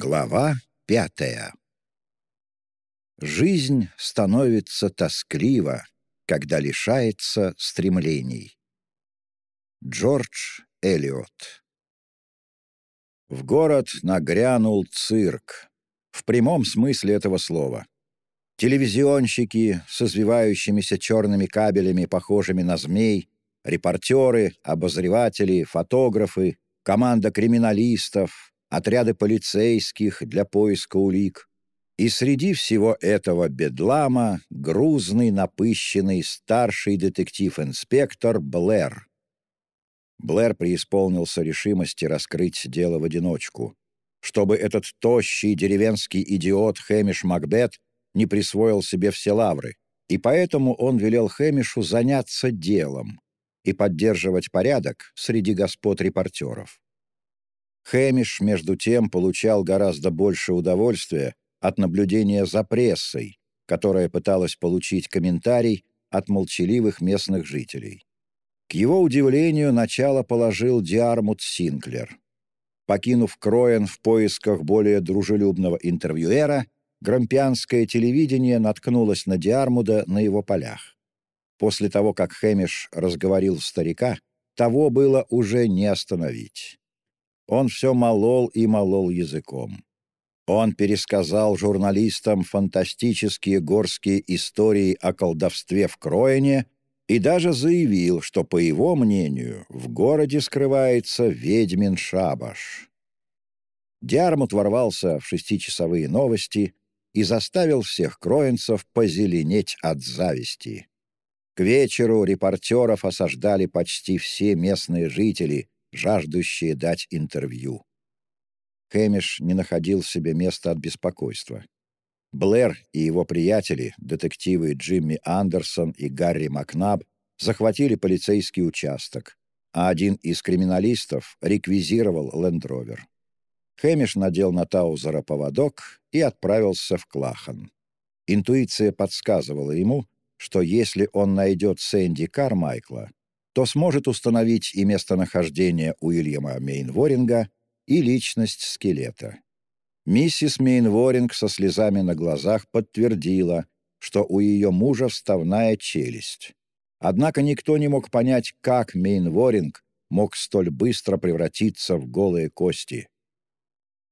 Глава пятая Жизнь становится тосклива, когда лишается стремлений. Джордж Элиот В город нагрянул цирк, в прямом смысле этого слова. Телевизионщики с извивающимися черными кабелями, похожими на змей, репортеры, обозреватели, фотографы, команда криминалистов, отряды полицейских для поиска улик. И среди всего этого бедлама грузный, напыщенный старший детектив-инспектор Блэр. Блэр преисполнился решимости раскрыть дело в одиночку, чтобы этот тощий деревенский идиот Хэмиш Макбет не присвоил себе все лавры, и поэтому он велел Хэмишу заняться делом и поддерживать порядок среди господ репортеров. Хэмиш, между тем, получал гораздо больше удовольствия от наблюдения за прессой, которая пыталась получить комментарий от молчаливых местных жителей. К его удивлению, начало положил Диармут Синклер. Покинув Кроен в поисках более дружелюбного интервьюера, грампианское телевидение наткнулось на Диармуда на его полях. После того, как Хэмиш разговорил старика, того было уже не остановить. Он все молол и молол языком. Он пересказал журналистам фантастические горские истории о колдовстве в Кроине и даже заявил, что, по его мнению, в городе скрывается ведьмин шабаш. Диармут ворвался в шестичасовые новости и заставил всех кроинцев позеленеть от зависти. К вечеру репортеров осаждали почти все местные жители, жаждущие дать интервью. Хэмиш не находил себе места от беспокойства. Блэр и его приятели, детективы Джимми Андерсон и Гарри Макнаб, захватили полицейский участок, а один из криминалистов реквизировал лендровер. Хэмиш надел на Таузера поводок и отправился в Клахан. Интуиция подсказывала ему, что если он найдет Сэнди Кармайкла, то сможет установить и местонахождение Уильяма Мейнворинга, и личность скелета. Миссис Мейнворинг со слезами на глазах подтвердила, что у ее мужа вставная челюсть. Однако никто не мог понять, как Мейнворинг мог столь быстро превратиться в голые кости.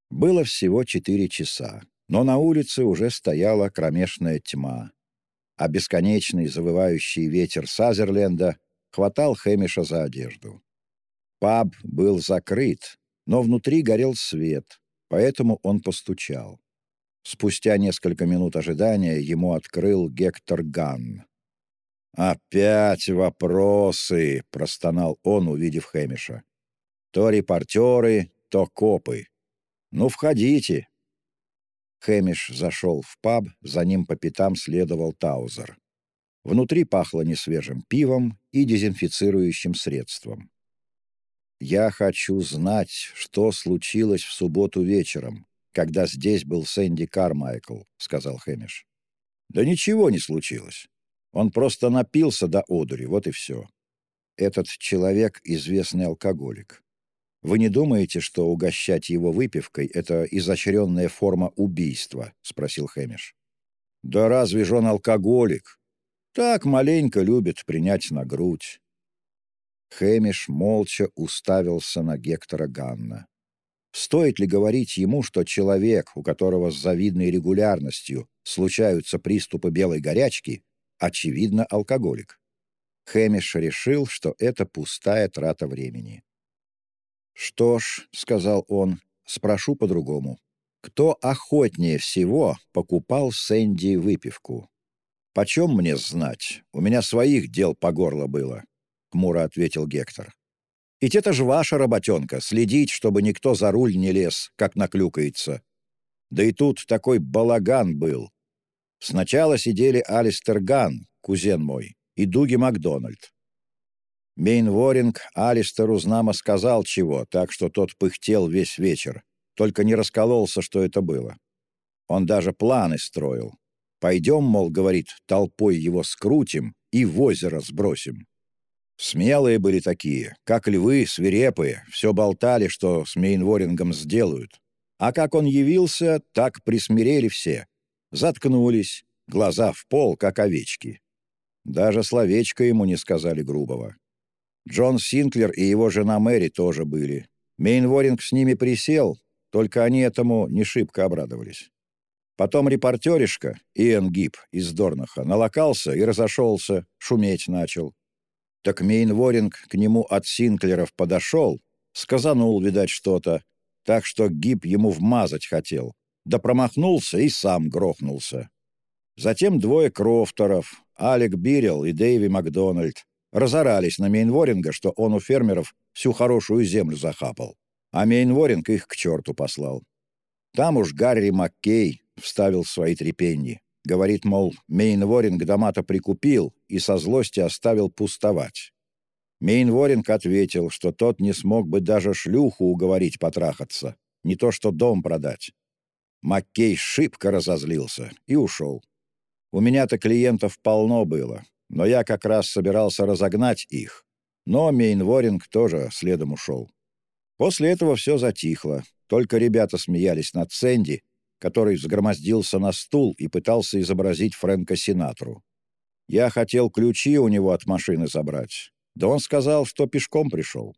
Было всего четыре часа, но на улице уже стояла кромешная тьма, а бесконечный завывающий ветер Сазерленда хватал Хэмиша за одежду. Паб был закрыт, но внутри горел свет, поэтому он постучал. Спустя несколько минут ожидания ему открыл Гектор Ганн. «Опять вопросы!» — простонал он, увидев Хэмиша. «То репортеры, то копы. Ну, входите!» Хэмиш зашел в паб, за ним по пятам следовал Таузер. Внутри пахло несвежим пивом и дезинфицирующим средством. «Я хочу знать, что случилось в субботу вечером, когда здесь был Сэнди Кармайкл», — сказал Хэмиш. «Да ничего не случилось. Он просто напился до одури, вот и все. Этот человек — известный алкоголик. Вы не думаете, что угощать его выпивкой — это изощренная форма убийства?» — спросил Хэмиш. «Да разве же он алкоголик? Так маленько любит принять на грудь. Хэмиш молча уставился на Гектора Ганна. Стоит ли говорить ему, что человек, у которого с завидной регулярностью случаются приступы белой горячки, очевидно алкоголик? Хэмиш решил, что это пустая трата времени. «Что ж», — сказал он, — «спрошу по-другому. Кто охотнее всего покупал Сэнди выпивку? «Почем мне знать? У меня своих дел по горло было», — хмуро ответил Гектор. «Ведь это же ваша работенка — следить, чтобы никто за руль не лез, как наклюкается. Да и тут такой балаган был. Сначала сидели Алистер Ган, кузен мой, и Дуги Макдональд. Мейнворинг Алистеру знамо сказал чего, так что тот пыхтел весь вечер, только не раскололся, что это было. Он даже планы строил, Пойдем, мол, говорит, толпой его скрутим и в озеро сбросим. Смелые были такие, как львы, свирепые, все болтали, что с Мейнворингом сделают. А как он явился, так присмирели все. Заткнулись, глаза в пол, как овечки. Даже словечко ему не сказали грубого. Джон Синклер и его жена Мэри тоже были. Мейнворинг с ними присел, только они этому не шибко обрадовались. Потом репортеришка, Иэн Гиб из Дорнаха, налокался и разошелся, шуметь начал. Так Мейнворинг к нему от Синклеров подошел, сказанул, видать, что-то, так что Гиб ему вмазать хотел, да промахнулся и сам грохнулся. Затем двое Крофтеров, Алек Бирел и Дэйви Макдональд, разорались на Мейнворинга, что он у фермеров всю хорошую землю захапал, а Мейнворинг их к черту послал. Там уж Гарри Маккей вставил свои трепеньи. Говорит, мол, Мейнворинг дома-то прикупил и со злости оставил пустовать. Мейнворинг ответил, что тот не смог бы даже шлюху уговорить потрахаться, не то что дом продать. Маккей шибко разозлился и ушел. У меня-то клиентов полно было, но я как раз собирался разогнать их. Но Мейнворинг тоже следом ушел. После этого все затихло, только ребята смеялись над Сэнди, который взгромоздился на стул и пытался изобразить Фрэнка Синатру. Я хотел ключи у него от машины забрать, да он сказал, что пешком пришел.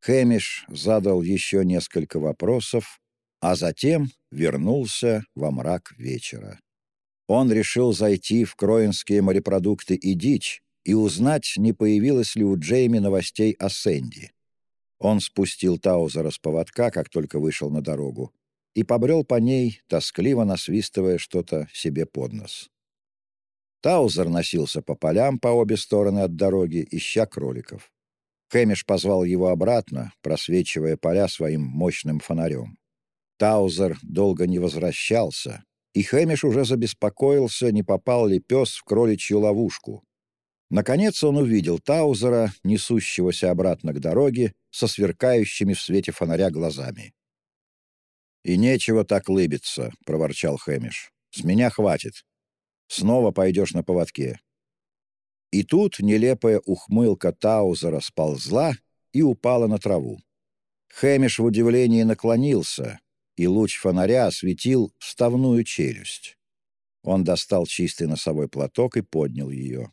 Хэмиш задал еще несколько вопросов, а затем вернулся во мрак вечера. Он решил зайти в кроинские морепродукты и дичь и узнать, не появилось ли у Джейми новостей о Сэнди. Он спустил Таузера с поводка, как только вышел на дорогу, и побрел по ней, тоскливо насвистывая что-то себе под нос. Таузер носился по полям по обе стороны от дороги, ища кроликов. Хэмиш позвал его обратно, просвечивая поля своим мощным фонарем. Таузер долго не возвращался, и Хэмиш уже забеспокоился, не попал ли пес в кроличью ловушку. Наконец он увидел Таузера, несущегося обратно к дороге, со сверкающими в свете фонаря глазами. «И нечего так лыбиться», — проворчал Хэмиш. «С меня хватит. Снова пойдешь на поводке». И тут нелепая ухмылка Таузера сползла и упала на траву. Хэмиш в удивлении наклонился, и луч фонаря осветил вставную челюсть. Он достал чистый носовой платок и поднял ее.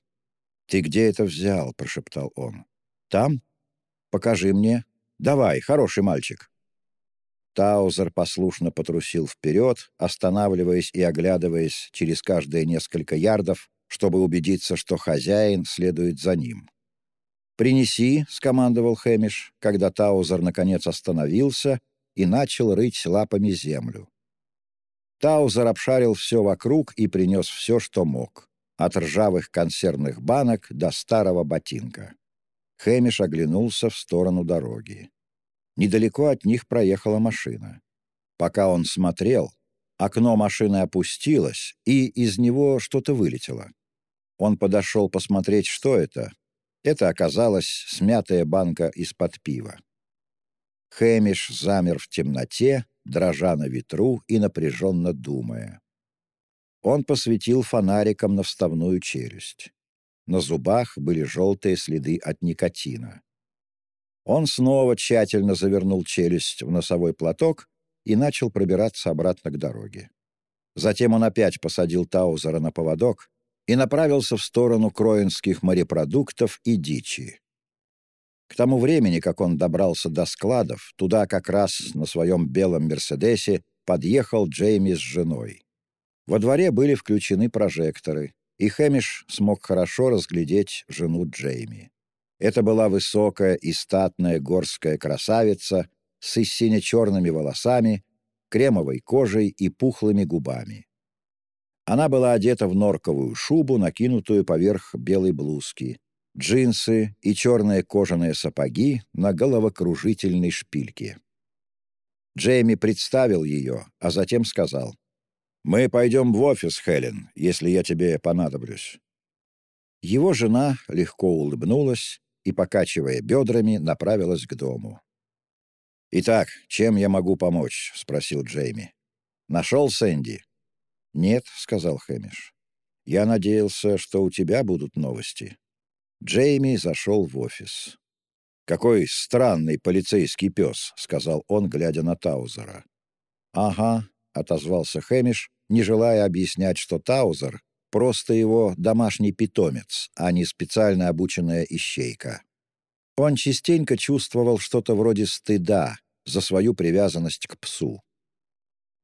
«Ты где это взял?» — прошептал он. «Там? Покажи мне. Давай, хороший мальчик». Таузер послушно потрусил вперед, останавливаясь и оглядываясь через каждые несколько ярдов, чтобы убедиться, что хозяин следует за ним. «Принеси», — скомандовал Хэмиш, когда Таузер наконец остановился и начал рыть лапами землю. Таузер обшарил все вокруг и принес все, что мог, от ржавых консервных банок до старого ботинка. Хэмиш оглянулся в сторону дороги. Недалеко от них проехала машина. Пока он смотрел, окно машины опустилось, и из него что-то вылетело. Он подошел посмотреть, что это. Это оказалась смятая банка из-под пива. Хэмиш замер в темноте, дрожа на ветру и напряженно думая. Он посветил фонариком на вставную челюсть. На зубах были желтые следы от никотина. Он снова тщательно завернул челюсть в носовой платок и начал пробираться обратно к дороге. Затем он опять посадил Таузера на поводок и направился в сторону кроинских морепродуктов и дичи. К тому времени, как он добрался до складов, туда как раз на своем белом «Мерседесе» подъехал Джейми с женой. Во дворе были включены прожекторы, и Хэмиш смог хорошо разглядеть жену Джейми. Это была высокая и статная горская красавица с сине-черными волосами, кремовой кожей и пухлыми губами. Она была одета в норковую шубу, накинутую поверх белой блузки, джинсы и черные кожаные сапоги на головокружительной шпильке. Джейми представил ее, а затем сказал, «Мы пойдем в офис, Хелен, если я тебе понадоблюсь». Его жена легко улыбнулась и, покачивая бедрами, направилась к дому. «Итак, чем я могу помочь?» — спросил Джейми. «Нашел Сэнди?» «Нет», — сказал Хэмиш. «Я надеялся, что у тебя будут новости». Джейми зашел в офис. «Какой странный полицейский пес», — сказал он, глядя на Таузера. «Ага», — отозвался Хэмиш, не желая объяснять, что Таузер — просто его домашний питомец, а не специально обученная ищейка. Он частенько чувствовал что-то вроде стыда за свою привязанность к псу.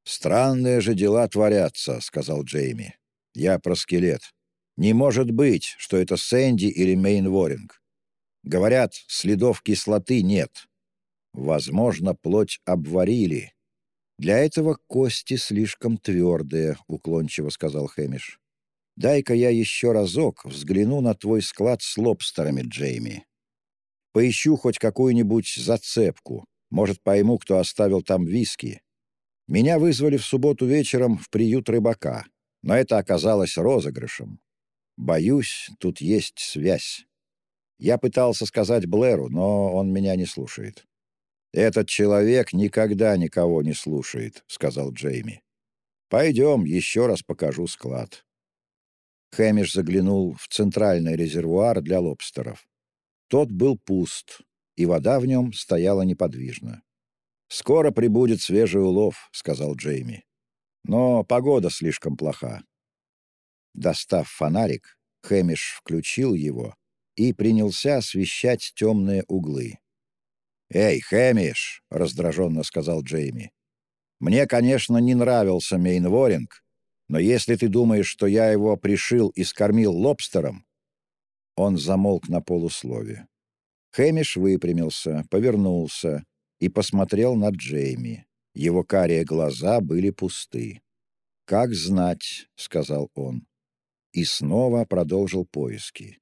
«Странные же дела творятся», — сказал Джейми. «Я про скелет. Не может быть, что это Сэнди или Мейнворинг. Говорят, следов кислоты нет. Возможно, плоть обварили. Для этого кости слишком твердые», — уклончиво сказал Хэмиш. «Дай-ка я еще разок взгляну на твой склад с лобстерами, Джейми. Поищу хоть какую-нибудь зацепку. Может, пойму, кто оставил там виски. Меня вызвали в субботу вечером в приют рыбака, но это оказалось розыгрышем. Боюсь, тут есть связь. Я пытался сказать Блэру, но он меня не слушает. «Этот человек никогда никого не слушает», — сказал Джейми. «Пойдем, еще раз покажу склад». Хэмиш заглянул в центральный резервуар для лобстеров. Тот был пуст, и вода в нем стояла неподвижно. «Скоро прибудет свежий улов», — сказал Джейми. «Но погода слишком плоха». Достав фонарик, Хэмиш включил его и принялся освещать темные углы. «Эй, Хэмиш!» — раздраженно сказал Джейми. «Мне, конечно, не нравился Мейнворинг, но если ты думаешь, что я его пришил и скормил лобстером...» Он замолк на полуслове. Хэмиш выпрямился, повернулся и посмотрел на Джейми. Его карие глаза были пусты. «Как знать», — сказал он. И снова продолжил поиски.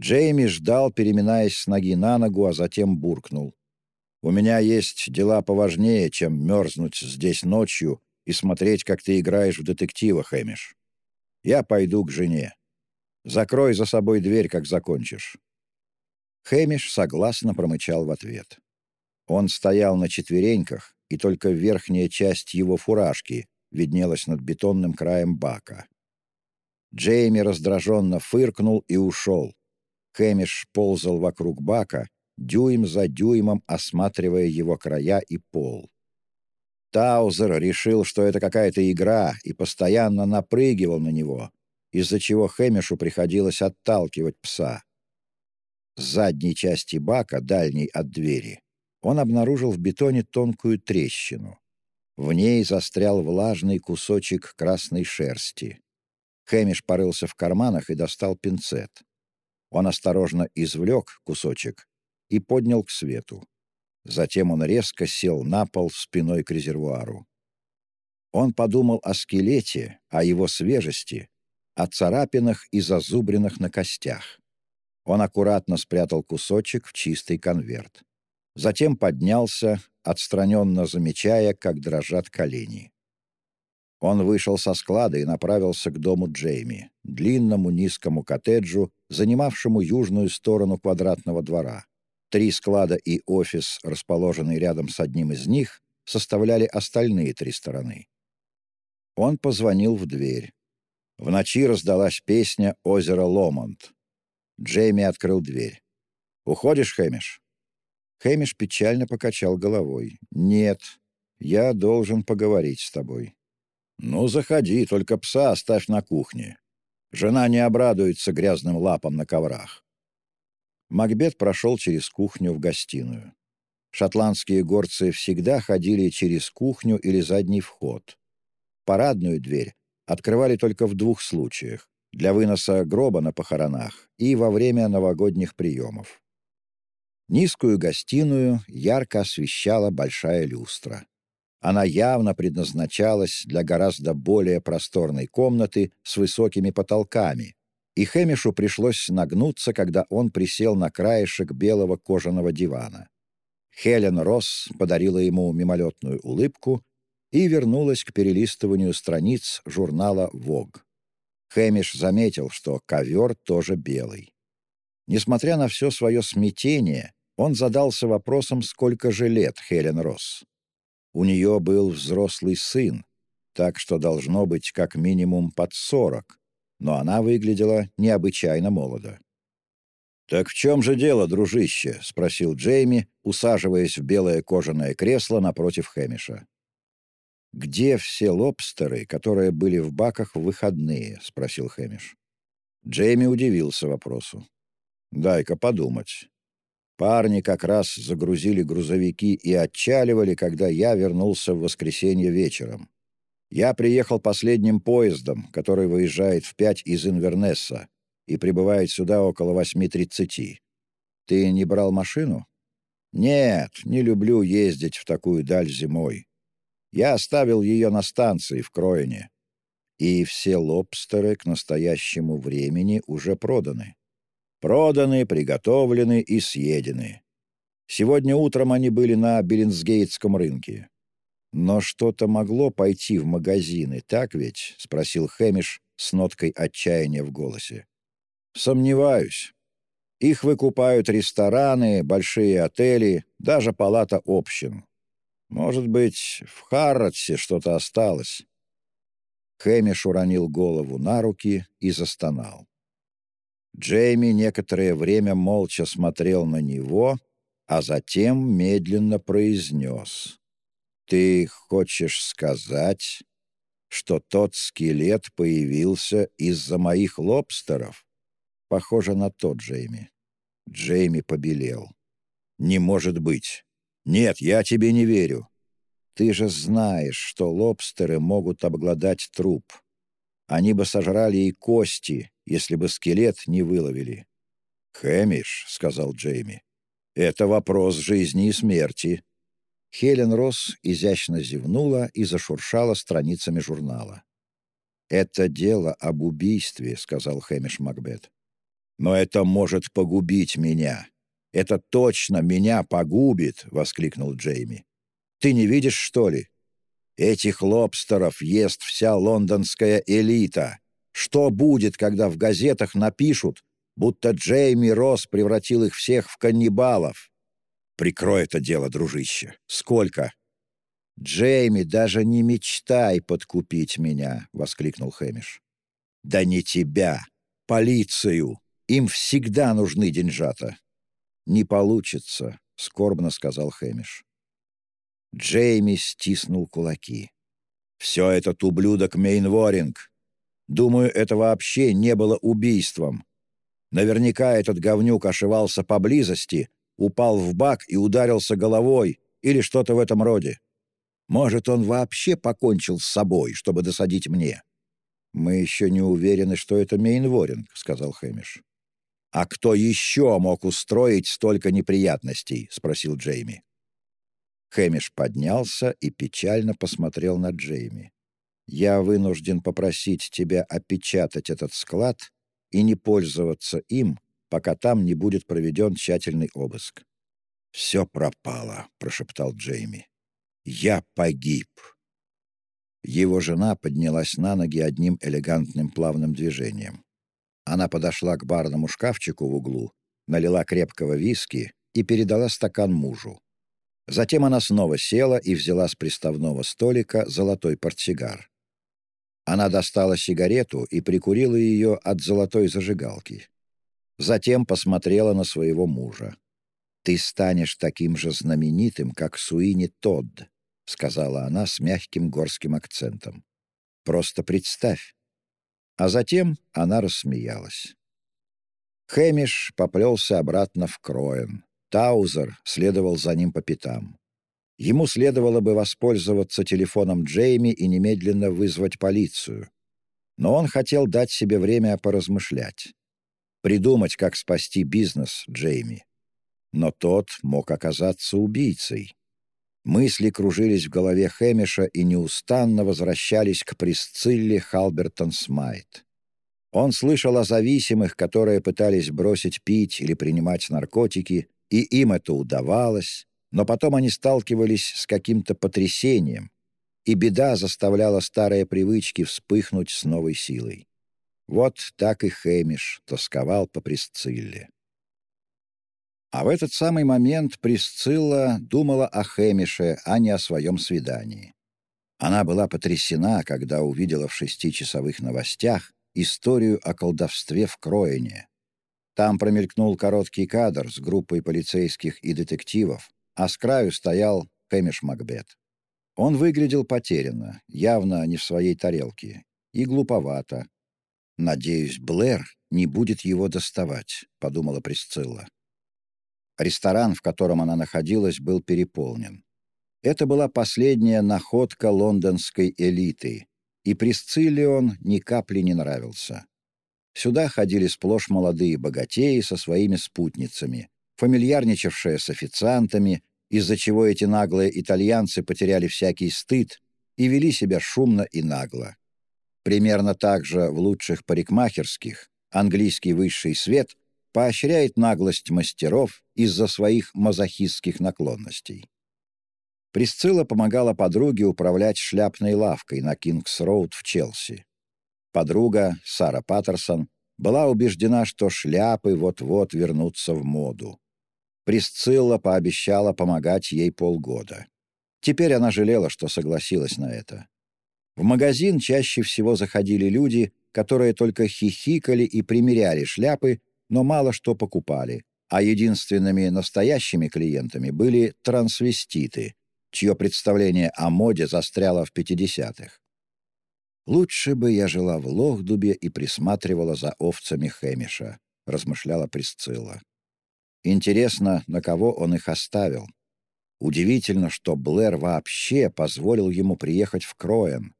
Джейми ждал, переминаясь с ноги на ногу, а затем буркнул. «У меня есть дела поважнее, чем мерзнуть здесь ночью и смотреть, как ты играешь в детектива, Хэмиш. Я пойду к жене. Закрой за собой дверь, как закончишь». Хэмиш согласно промычал в ответ. Он стоял на четвереньках, и только верхняя часть его фуражки виднелась над бетонным краем бака. Джейми раздраженно фыркнул и ушел. Хэмиш ползал вокруг бака, дюйм за дюймом осматривая его края и пол. Таузер решил, что это какая-то игра, и постоянно напрыгивал на него, из-за чего Хэмишу приходилось отталкивать пса. С задней части бака, дальней от двери, он обнаружил в бетоне тонкую трещину. В ней застрял влажный кусочек красной шерсти. Хэмиш порылся в карманах и достал пинцет. Он осторожно извлек кусочек и поднял к свету. Затем он резко сел на пол спиной к резервуару. Он подумал о скелете, о его свежести, о царапинах и зазубринах на костях. Он аккуратно спрятал кусочек в чистый конверт. Затем поднялся, отстраненно замечая, как дрожат колени. Он вышел со склада и направился к дому Джейми, длинному низкому коттеджу, занимавшему южную сторону квадратного двора. Три склада и офис, расположенный рядом с одним из них, составляли остальные три стороны. Он позвонил в дверь. В ночи раздалась песня «Озеро Ломонт». Джейми открыл дверь. «Уходишь, Хэмиш?» Хэмиш печально покачал головой. «Нет, я должен поговорить с тобой». «Ну, заходи, только пса оставь на кухне. Жена не обрадуется грязным лапам на коврах». Макбет прошел через кухню в гостиную. Шотландские горцы всегда ходили через кухню или задний вход. Парадную дверь открывали только в двух случаях — для выноса гроба на похоронах и во время новогодних приемов. Низкую гостиную ярко освещала большая люстра. Она явно предназначалась для гораздо более просторной комнаты с высокими потолками, и Хэмишу пришлось нагнуться, когда он присел на краешек белого кожаного дивана. Хелен Росс подарила ему мимолетную улыбку и вернулась к перелистыванию страниц журнала «Вог». Хэмиш заметил, что ковер тоже белый. Несмотря на все свое смятение, он задался вопросом, сколько же лет Хелен Росс. У нее был взрослый сын, так что должно быть как минимум под сорок, но она выглядела необычайно молодо. «Так в чем же дело, дружище?» — спросил Джейми, усаживаясь в белое кожаное кресло напротив Хэмиша. «Где все лобстеры, которые были в баках в выходные?» — спросил Хэмиш. Джейми удивился вопросу. «Дай-ка подумать. Парни как раз загрузили грузовики и отчаливали, когда я вернулся в воскресенье вечером. Я приехал последним поездом, который выезжает в пять из Инвернесса и прибывает сюда около 8.30. Ты не брал машину? Нет, не люблю ездить в такую даль зимой. Я оставил ее на станции в Кроине. И все лобстеры к настоящему времени уже проданы. Проданы, приготовлены и съедены. Сегодня утром они были на Беллинсгейтском рынке. «Но что-то могло пойти в магазины, так ведь?» — спросил Хэмиш с ноткой отчаяния в голосе. «Сомневаюсь. Их выкупают рестораны, большие отели, даже палата общин. Может быть, в Харротсе что-то осталось». Хэмиш уронил голову на руки и застонал. Джейми некоторое время молча смотрел на него, а затем медленно произнес. «Ты хочешь сказать, что тот скелет появился из-за моих лобстеров?» Похоже на тот Джейми. Джейми побелел. «Не может быть! Нет, я тебе не верю. Ты же знаешь, что лобстеры могут обглодать труп. Они бы сожрали и кости, если бы скелет не выловили». «Хэмиш», — сказал Джейми, — «это вопрос жизни и смерти». Хелен Росс изящно зевнула и зашуршала страницами журнала. «Это дело об убийстве», — сказал Хэмиш Макбет. «Но это может погубить меня. Это точно меня погубит!» — воскликнул Джейми. «Ты не видишь, что ли? Этих лобстеров ест вся лондонская элита. Что будет, когда в газетах напишут, будто Джейми Росс превратил их всех в каннибалов? Прикрой это дело, дружище. Сколько? «Джейми, даже не мечтай подкупить меня!» — воскликнул Хэмиш. «Да не тебя! Полицию! Им всегда нужны деньжата!» «Не получится», — скорбно сказал Хэмиш. Джейми стиснул кулаки. «Все этот ублюдок Мейнворинг. Думаю, это вообще не было убийством. Наверняка этот говнюк ошивался поблизости, упал в бак и ударился головой или что-то в этом роде. Может, он вообще покончил с собой, чтобы досадить мне?» «Мы еще не уверены, что это Мейнворинг», — сказал Хэмиш. «А кто еще мог устроить столько неприятностей?» — спросил Джейми. Хэмиш поднялся и печально посмотрел на Джейми. «Я вынужден попросить тебя опечатать этот склад и не пользоваться им, пока там не будет проведен тщательный обыск». «Все пропало», — прошептал Джейми. «Я погиб». Его жена поднялась на ноги одним элегантным плавным движением. Она подошла к барному шкафчику в углу, налила крепкого виски и передала стакан мужу. Затем она снова села и взяла с приставного столика золотой портсигар. Она достала сигарету и прикурила ее от золотой зажигалки. Затем посмотрела на своего мужа. «Ты станешь таким же знаменитым, как Суини Тодд», — сказала она с мягким горским акцентом. «Просто представь». А затем она рассмеялась. Хэмиш поплелся обратно в Кроен. Таузер следовал за ним по пятам. Ему следовало бы воспользоваться телефоном Джейми и немедленно вызвать полицию. Но он хотел дать себе время поразмышлять. Придумать, как спасти бизнес Джейми. Но тот мог оказаться убийцей. Мысли кружились в голове Хэмиша и неустанно возвращались к Присцилле Халбертон Смайт. Он слышал о зависимых, которые пытались бросить пить или принимать наркотики, и им это удавалось, но потом они сталкивались с каким-то потрясением, и беда заставляла старые привычки вспыхнуть с новой силой. Вот так и Хэмиш тосковал по Присцилле. А в этот самый момент Присцилла думала о Хэмише, а не о своем свидании. Она была потрясена, когда увидела в шестичасовых новостях историю о колдовстве в Кроине, там промелькнул короткий кадр с группой полицейских и детективов, а с краю стоял Хэмиш Макбет. Он выглядел потерянно, явно не в своей тарелке, и глуповато. «Надеюсь, Блэр не будет его доставать», — подумала Присцилла. Ресторан, в котором она находилась, был переполнен. Это была последняя находка лондонской элиты, и Присцилле он ни капли не нравился. Сюда ходили сплошь молодые богатеи со своими спутницами, фамильярничавшие с официантами, из-за чего эти наглые итальянцы потеряли всякий стыд и вели себя шумно и нагло. Примерно так же в лучших парикмахерских английский высший свет поощряет наглость мастеров из-за своих мазохистских наклонностей. Присцилла помогала подруге управлять шляпной лавкой на Кингс-Роуд в Челси. Подруга, Сара Паттерсон, была убеждена, что шляпы вот-вот вернутся в моду. Присцилла пообещала помогать ей полгода. Теперь она жалела, что согласилась на это. В магазин чаще всего заходили люди, которые только хихикали и примеряли шляпы, но мало что покупали, а единственными настоящими клиентами были трансвеститы, чье представление о моде застряло в 50-х. «Лучше бы я жила в Лохдубе и присматривала за овцами Хэмиша», — размышляла Присцилла. Интересно, на кого он их оставил. Удивительно, что Блэр вообще позволил ему приехать в Кроен.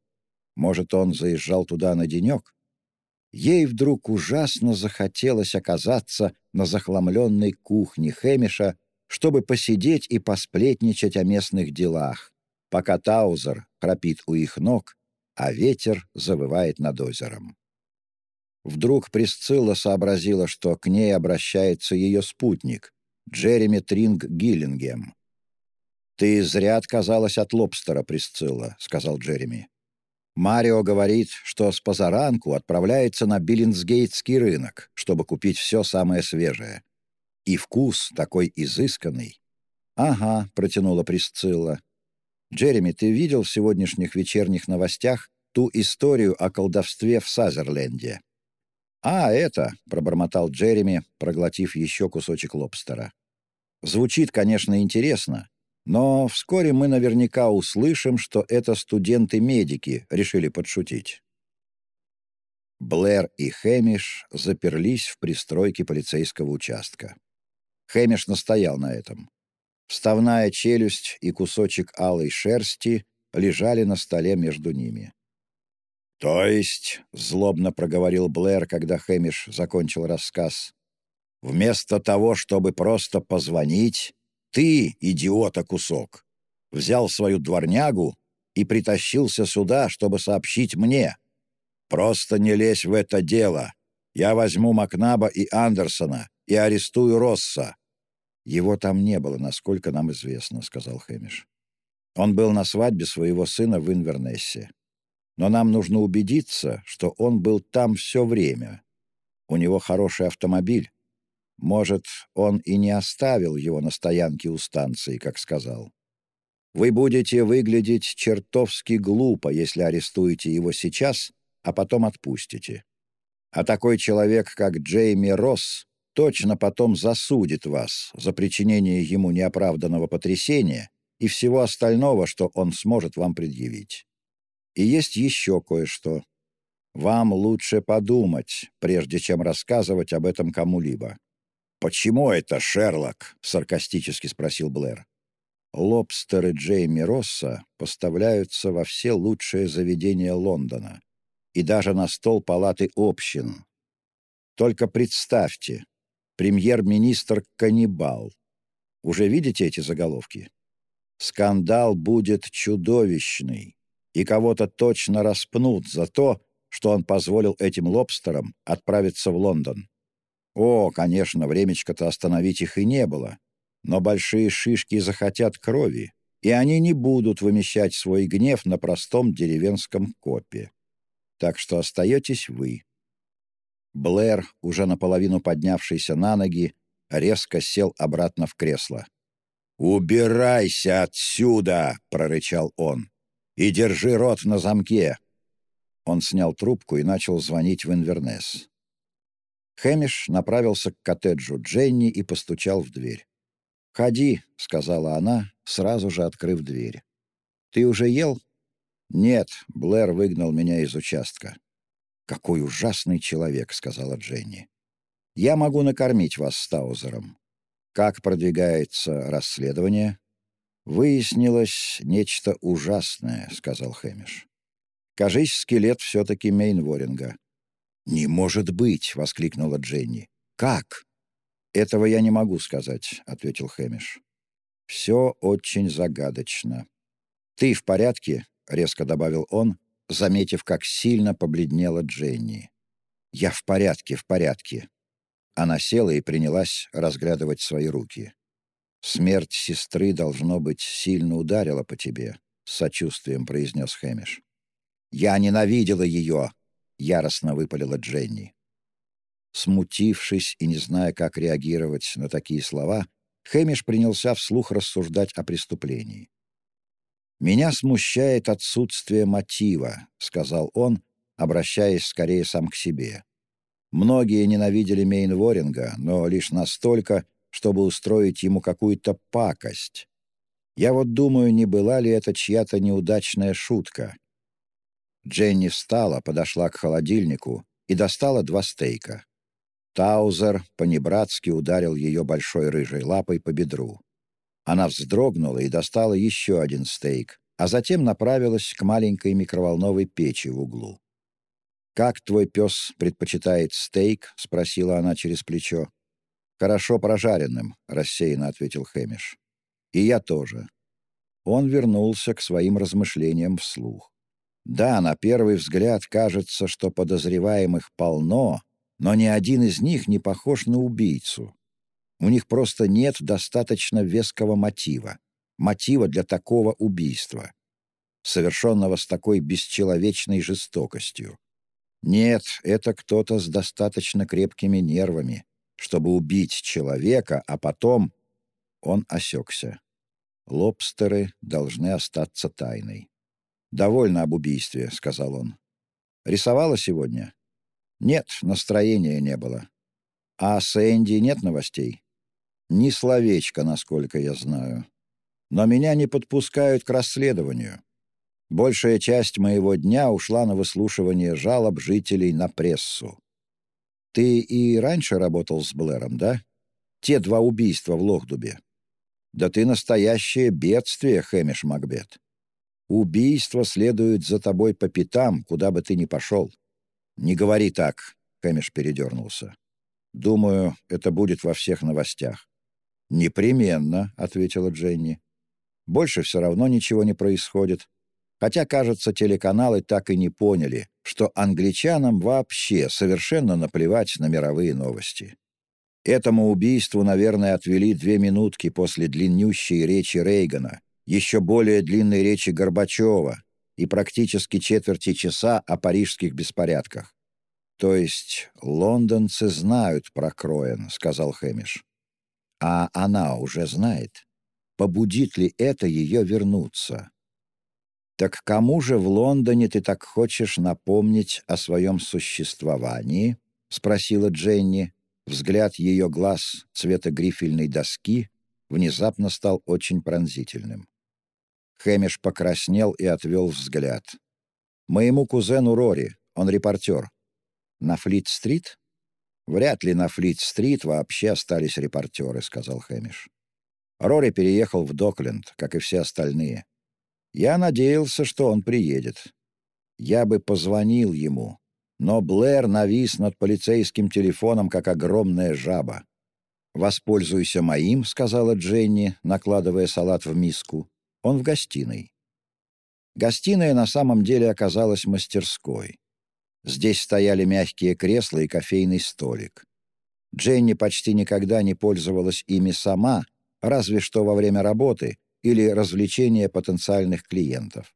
Может, он заезжал туда на денек? Ей вдруг ужасно захотелось оказаться на захламленной кухне Хэмиша, чтобы посидеть и посплетничать о местных делах, пока Таузер храпит у их ног, а ветер завывает над озером. Вдруг Присцилла сообразила, что к ней обращается ее спутник, Джереми Тринг Гиллингем. «Ты зря отказалась от лобстера, Присцилла», — сказал Джереми. «Марио говорит, что с позаранку отправляется на Биллинсгейтский рынок, чтобы купить все самое свежее. И вкус такой изысканный». «Ага», — протянула Присцилла. «Джереми, ты видел в сегодняшних вечерних новостях ту историю о колдовстве в Сазерленде?» «А, это», — пробормотал Джереми, проглотив еще кусочек лобстера. «Звучит, конечно, интересно, но вскоре мы наверняка услышим, что это студенты-медики решили подшутить». Блэр и Хэмиш заперлись в пристройке полицейского участка. Хэмиш настоял на этом. Вставная челюсть и кусочек алой шерсти лежали на столе между ними. «То есть», — злобно проговорил Блэр, когда Хэмиш закончил рассказ, «вместо того, чтобы просто позвонить, ты, идиота кусок, взял свою дворнягу и притащился сюда, чтобы сообщить мне. Просто не лезь в это дело. Я возьму Макнаба и Андерсона и арестую Росса». «Его там не было, насколько нам известно», — сказал Хэмиш. «Он был на свадьбе своего сына в Инвернессе но нам нужно убедиться, что он был там все время. У него хороший автомобиль. Может, он и не оставил его на стоянке у станции, как сказал. Вы будете выглядеть чертовски глупо, если арестуете его сейчас, а потом отпустите. А такой человек, как Джейми Росс, точно потом засудит вас за причинение ему неоправданного потрясения и всего остального, что он сможет вам предъявить. И есть еще кое-что. Вам лучше подумать, прежде чем рассказывать об этом кому-либо. «Почему это, Шерлок?» — саркастически спросил Блэр. Лобстеры Джейми Росса поставляются во все лучшие заведения Лондона и даже на стол палаты общин. Только представьте, премьер-министр каннибал. Уже видите эти заголовки? Скандал будет чудовищный и кого-то точно распнут за то, что он позволил этим лобстерам отправиться в Лондон. О, конечно, времечко-то остановить их и не было, но большие шишки захотят крови, и они не будут вымещать свой гнев на простом деревенском копе. Так что остаетесь вы. Блэр, уже наполовину поднявшийся на ноги, резко сел обратно в кресло. «Убирайся отсюда!» — прорычал он и держи рот на замке!» Он снял трубку и начал звонить в Инвернес. Хэмиш направился к коттеджу Дженни и постучал в дверь. «Ходи», — сказала она, сразу же открыв дверь. «Ты уже ел?» «Нет, Блэр выгнал меня из участка». «Какой ужасный человек», — сказала Дженни. «Я могу накормить вас с Таузером. Как продвигается расследование?» «Выяснилось нечто ужасное», — сказал Хэмиш. «Кажись, скелет все-таки Мейнворинга». «Не может быть!» — воскликнула Дженни. «Как?» «Этого я не могу сказать», — ответил Хэмиш. «Все очень загадочно». «Ты в порядке?» — резко добавил он, заметив, как сильно побледнела Дженни. «Я в порядке, в порядке». Она села и принялась разглядывать свои руки. «Смерть сестры, должно быть, сильно ударила по тебе», — с сочувствием произнес Хэмиш. «Я ненавидела ее!» — яростно выпалила Дженни. Смутившись и не зная, как реагировать на такие слова, Хэмиш принялся вслух рассуждать о преступлении. «Меня смущает отсутствие мотива», — сказал он, обращаясь скорее сам к себе. Многие ненавидели Мейнворинга, но лишь настолько, чтобы устроить ему какую-то пакость. Я вот думаю, не была ли это чья-то неудачная шутка. Дженни встала, подошла к холодильнику и достала два стейка. Таузер понебратски ударил ее большой рыжей лапой по бедру. Она вздрогнула и достала еще один стейк, а затем направилась к маленькой микроволновой печи в углу. «Как твой пес предпочитает стейк?» — спросила она через плечо. «Хорошо прожаренным», — рассеянно ответил Хэмиш. «И я тоже». Он вернулся к своим размышлениям вслух. Да, на первый взгляд кажется, что подозреваемых полно, но ни один из них не похож на убийцу. У них просто нет достаточно веского мотива, мотива для такого убийства, совершенного с такой бесчеловечной жестокостью. Нет, это кто-то с достаточно крепкими нервами, чтобы убить человека, а потом... Он осекся. Лобстеры должны остаться тайной. «Довольно об убийстве», — сказал он. «Рисовала сегодня?» «Нет, настроения не было». «А с Энди нет новостей?» «Ни словечко, насколько я знаю. Но меня не подпускают к расследованию. Большая часть моего дня ушла на выслушивание жалоб жителей на прессу. Ты и раньше работал с Блэром, да? Те два убийства в Лохдубе. Да ты настоящее бедствие, Хэмиш Макбет. Убийство следует за тобой по пятам, куда бы ты ни пошел. Не говори так, Хэмиш передернулся. Думаю, это будет во всех новостях. Непременно, ответила Дженни. Больше все равно ничего не происходит. Хотя, кажется, телеканалы так и не поняли, что англичанам вообще совершенно наплевать на мировые новости. Этому убийству, наверное, отвели две минутки после длиннющей речи Рейгана, еще более длинной речи Горбачева и практически четверти часа о парижских беспорядках. «То есть лондонцы знают про Кроен», — сказал Хэмиш. «А она уже знает. Побудит ли это ее вернуться?» «Так кому же в Лондоне ты так хочешь напомнить о своем существовании?» — спросила Дженни. Взгляд ее глаз цвета грифельной доски внезапно стал очень пронзительным. Хэмиш покраснел и отвел взгляд. «Моему кузену Рори, он репортер. На Флит-стрит?» «Вряд ли на Флит-стрит вообще остались репортеры», — сказал Хэмиш. Рори переехал в Докленд, как и все остальные. Я надеялся, что он приедет. Я бы позвонил ему, но Блэр навис над полицейским телефоном, как огромная жаба. «Воспользуйся моим», — сказала Дженни, накладывая салат в миску. Он в гостиной. Гостиная на самом деле оказалась мастерской. Здесь стояли мягкие кресла и кофейный столик. Дженни почти никогда не пользовалась ими сама, разве что во время работы или развлечения потенциальных клиентов.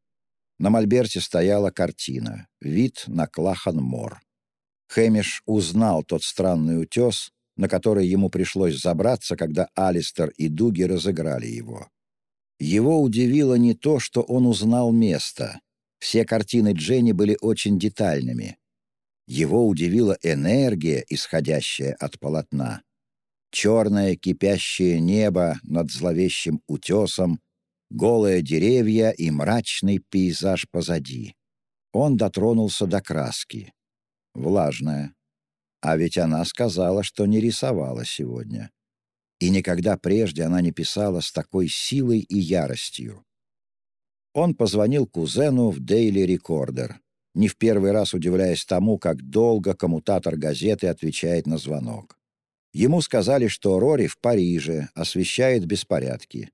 На мольберте стояла картина «Вид на Клахан-Мор». Хэмиш узнал тот странный утес, на который ему пришлось забраться, когда Алистер и Дуги разыграли его. Его удивило не то, что он узнал место. Все картины Дженни были очень детальными. Его удивила энергия, исходящая от полотна. Черное кипящее небо над зловещим утесом, голые деревья и мрачный пейзаж позади. Он дотронулся до краски. Влажная. А ведь она сказала, что не рисовала сегодня. И никогда прежде она не писала с такой силой и яростью. Он позвонил кузену в Daily Recorder, не в первый раз удивляясь тому, как долго коммутатор газеты отвечает на звонок. Ему сказали, что Рори в Париже освещает беспорядки.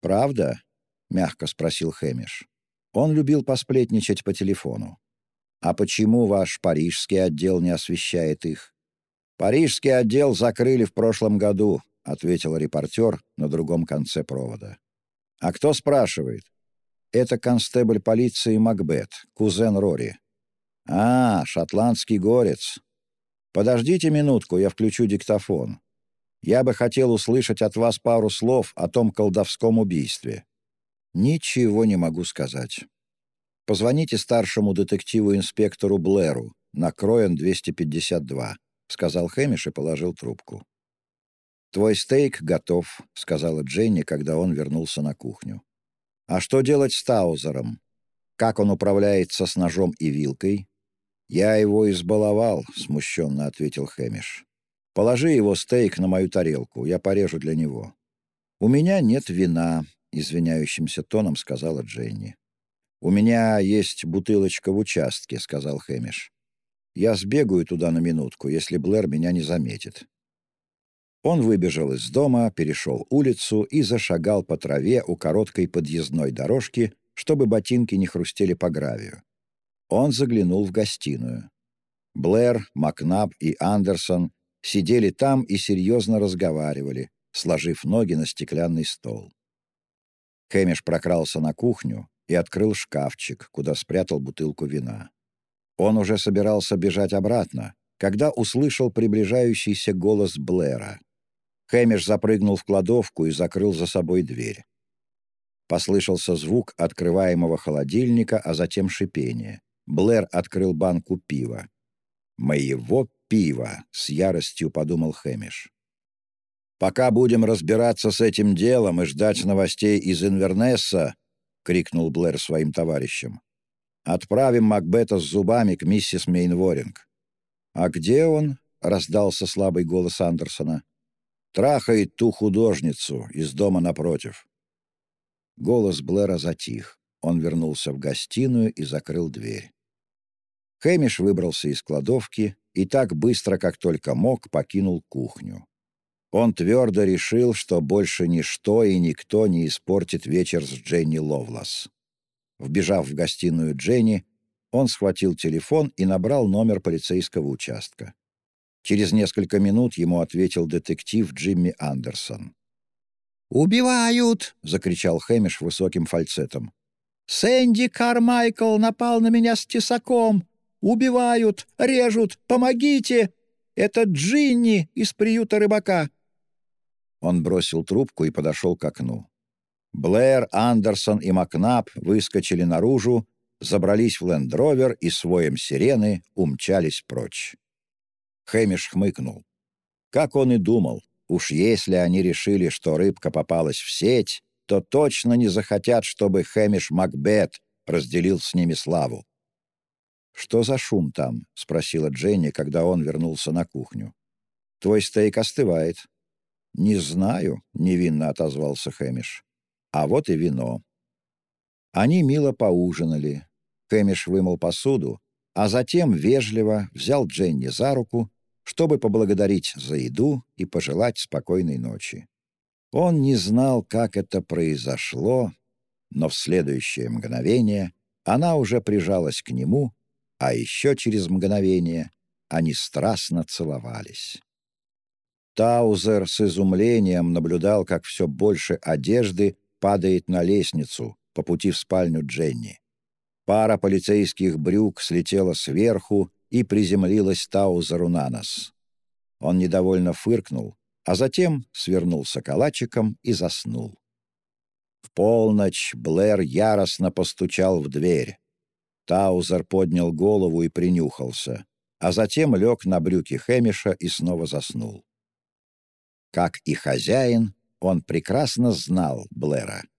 «Правда?» — мягко спросил Хэмиш. Он любил посплетничать по телефону. «А почему ваш парижский отдел не освещает их?» «Парижский отдел закрыли в прошлом году», — ответил репортер на другом конце провода. «А кто спрашивает?» «Это констебль полиции Макбет, кузен Рори». «А, шотландский горец. Подождите минутку, я включу диктофон. Я бы хотел услышать от вас пару слов о том колдовском убийстве». «Ничего не могу сказать. Позвоните старшему детективу-инспектору Блэру на Кроен 252», — сказал Хэмиш и положил трубку. «Твой стейк готов», — сказала Дженни, когда он вернулся на кухню. «А что делать с Таузером? Как он управляется с ножом и вилкой?» «Я его избаловал», — смущенно ответил Хэмиш. «Положи его стейк на мою тарелку, я порежу для него». «У меня нет вина», — извиняющимся тоном сказала Дженни. «У меня есть бутылочка в участке», — сказал Хэмиш. «Я сбегаю туда на минутку, если Блэр меня не заметит». Он выбежал из дома, перешел улицу и зашагал по траве у короткой подъездной дорожки, чтобы ботинки не хрустели по гравию. Он заглянул в гостиную. Блэр, Макнаб и Андерсон сидели там и серьезно разговаривали, сложив ноги на стеклянный стол. Хэмиш прокрался на кухню и открыл шкафчик, куда спрятал бутылку вина. Он уже собирался бежать обратно, когда услышал приближающийся голос Блэра — Хэмиш запрыгнул в кладовку и закрыл за собой дверь. Послышался звук открываемого холодильника, а затем шипение. Блэр открыл банку пива. «Моего пива!» — с яростью подумал Хэмиш. «Пока будем разбираться с этим делом и ждать новостей из Инвернесса», — крикнул Блэр своим товарищам, — «отправим Макбета с зубами к миссис Мейнворинг». «А где он?» — раздался слабый голос Андерсона. Трахает ту художницу из дома напротив». Голос Блэра затих. Он вернулся в гостиную и закрыл дверь. Хэмиш выбрался из кладовки и так быстро, как только мог, покинул кухню. Он твердо решил, что больше ничто и никто не испортит вечер с Дженни Ловлас. Вбежав в гостиную Дженни, он схватил телефон и набрал номер полицейского участка. Через несколько минут ему ответил детектив Джимми Андерсон. «Убивают!» — закричал Хэмиш высоким фальцетом. «Сэнди Кармайкл напал на меня с тесаком! Убивают! Режут! Помогите! Это Джинни из приюта рыбака!» Он бросил трубку и подошел к окну. Блэр, Андерсон и Макнаб выскочили наружу, забрались в лендровер и своем сирены умчались прочь. Хэмиш хмыкнул. Как он и думал, уж если они решили, что рыбка попалась в сеть, то точно не захотят, чтобы Хэмиш Макбет разделил с ними славу. «Что за шум там?» — спросила Дженни, когда он вернулся на кухню. «Твой стейк остывает». «Не знаю», — невинно отозвался Хэмиш. «А вот и вино». Они мило поужинали. Хэмиш вымыл посуду, а затем вежливо взял Дженни за руку, чтобы поблагодарить за еду и пожелать спокойной ночи. Он не знал, как это произошло, но в следующее мгновение она уже прижалась к нему, а еще через мгновение они страстно целовались. Таузер с изумлением наблюдал, как все больше одежды падает на лестницу по пути в спальню Дженни. Пара полицейских брюк слетела сверху и приземлилась Таузеру на нос. Он недовольно фыркнул, а затем свернулся калачиком и заснул. В полночь Блэр яростно постучал в дверь. Таузер поднял голову и принюхался, а затем лег на брюки Хэмиша и снова заснул. Как и хозяин, он прекрасно знал Блэра —